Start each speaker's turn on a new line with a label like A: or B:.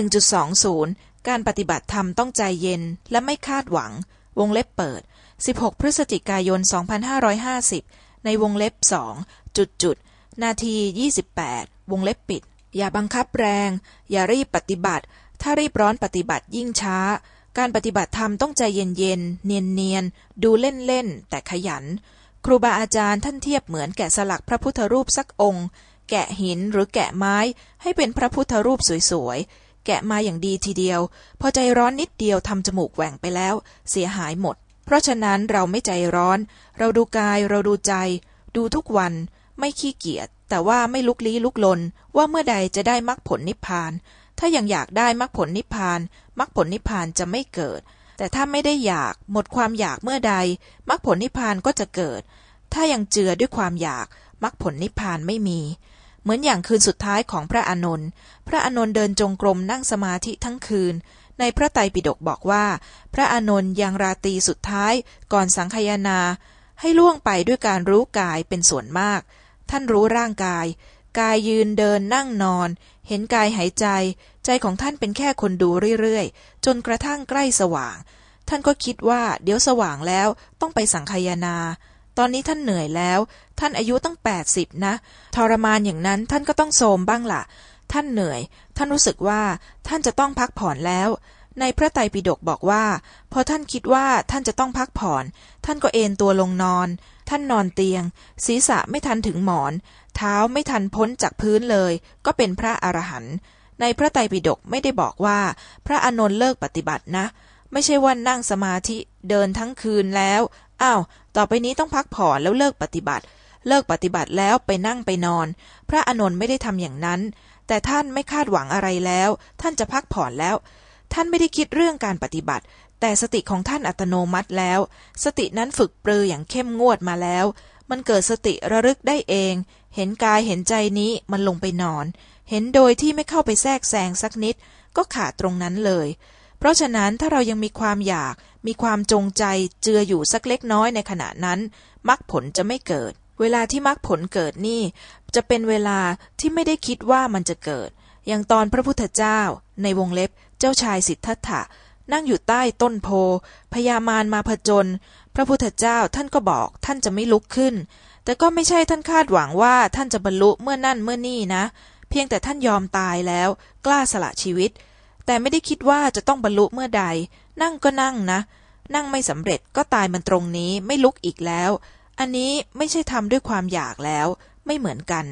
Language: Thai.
A: 1.20 การปฏิบัติธรรมต้องใจเย็นและไม่คาดหวัง วงเล็บเปิด 16 พฤศจิกายน 2550 ในวงเล็บสองจุดจุดนาที 28 วงเล็บปิด อย่าบังคับแรง อย่ารีบปฏิบัติ ถ้ารีบร้อนปฏิบัติยิ่งช้า การปฏิบัติธรรมต้องใจเย็นๆเนียนๆดูเล่นๆแต่ขยัน ครูบาอาจารย์ท่านเทียบเหมือนแกะสลักพระพุทธรูปสักองค์ แกะหินหรือแกะไม้ให้เป็นพระพุทธรูปสวยๆ แกะมาอย่างดีทีเดียว พอใจร้อนนิดเดียวทำจมูกแหว่งไปแล้ว เสียหายหมด เพราะฉะนั้นเราไม่ใจร้อน เราดูกายเราดูใจ ดูทุกวัน ไม่ขี้เกียจแต่ว่าไม่ลุกลี้ลุกลน ว่าเมื่อใดจะได้มรรคผลนิพพาน ถ้ายังอยากได้มรรคผลนิพพานมรรคผลนิพพานจะไม่เกิด แต่ถ้าไม่ได้อยากหมดความอยากเมื่อใดมรรคผลนิพพานก็จะเกิด ถ้ายังเจือด้วยความอยากมรรคผลนิพพานไม่มี เหมือนอย่างคืนสุดท้ายของพระอานนท์พระอานนท์เดินจงกรมนั่งสมาธิทั้งคืน ในพระไตรปิฎกบอกว่า พระอานนท์ยังราตรีสุดท้ายก่อนสังคายนา ให้ล่วงไปด้วยการรู้กายเป็นส่วนมาก ท่านรู้ร่างกาย กายยืนเดินนั่งนอน เห็นกายหายใจ ใจของท่านเป็นแค่คนดูเรื่อยๆ จนกระทั่งใกล้สว่าง ท่านก็คิดว่าเดี๋ยวสว่างแล้วต้องไปสังคายนา ตอนนี้ท่านเหนื่อยแล้ว ท่านอายุตั้งแปดสิบนะ ทรมานอย่างนั้นท่านก็ต้องโทมบ้างละ่ะ ท่านเหนื่อย ท่านรู้สึกว่าท่านจะต้องพักผ่อนแล้ว ในพระไตรปิฎกบอกว่า พอท่านคิดว่าท่านจะต้องพักผ่อน ท่านก็เอนตัวลงนอน ท่านนอนเตียง ศีรษะไม่ทันถึงหมอน เท้าไม่ทันพ้นจากพื้นเลย ก็เป็นพระอรหันต์ในพระไตรปิฎกไม่ได้บอกว่า พระอานนท์เลิกปฏิบัตินะ ไม่ใช่ว่านั่งสมาธิเดินทั้งคืนแล้ว อ้าว ต่อไปนี้ต้องพักผ่อนแล้วเลิกปฏิบัติ เลิกปฏิบัติแล้วไปนั่งไปนอน พระอานนท์ไม่ได้ทำอย่างนั้น แต่ท่านไม่คาดหวังอะไรแล้ว ท่านจะพักผ่อนแล้ว ท่านไม่ได้คิดเรื่องการปฏิบัติ แต่สติของท่านอัตโนมัติแล้ว สตินั้นฝึกปรืออย่างเข้มงวดมาแล้ว มันเกิดสติระลึกได้เอง เห็นกายเห็นใจนี้มันลงไปนอน เห็นโดยที่ไม่เข้าไปแทรกแซงสักนิด ก็ขาดตรงนั้นเลย เพราะฉะนั้นถ้าเรายังมีความอยาก มีความจงใจเจืออยู่สักเล็กน้อยในขณะนั้นมรรคผลจะไม่เกิด เวลาที่มรรคผลเกิดนี่ จะเป็นเวลาที่ไม่ได้คิดว่ามันจะเกิด อย่างตอนพระพุทธเจ้า ในวงเล็บเจ้าชายสิทธัตถะนั่งอยู่ใต้ต้นโพพญามารมาผจญพระพุทธเจ้าท่านก็บอกท่านจะไม่ลุกขึ้น แต่ก็ไม่ใช่ท่านคาดหวังว่าท่านจะบรรลุเมื่อนั่นเมื่อนี่นะ เพียงแต่ท่านยอมตายแล้ว กล้าสละชีวิต แต่ไม่ได้คิดว่าจะต้องบรรลุเมื่อใด นั่งก็นั่งนะ นั่งไม่สำเร็จก็ตายมันตรงนี้ไม่ลุกอีกแล้ว อันนี้ไม่ใช่ทำด้วยความอยากแล้ว ไม่เหมือนกัน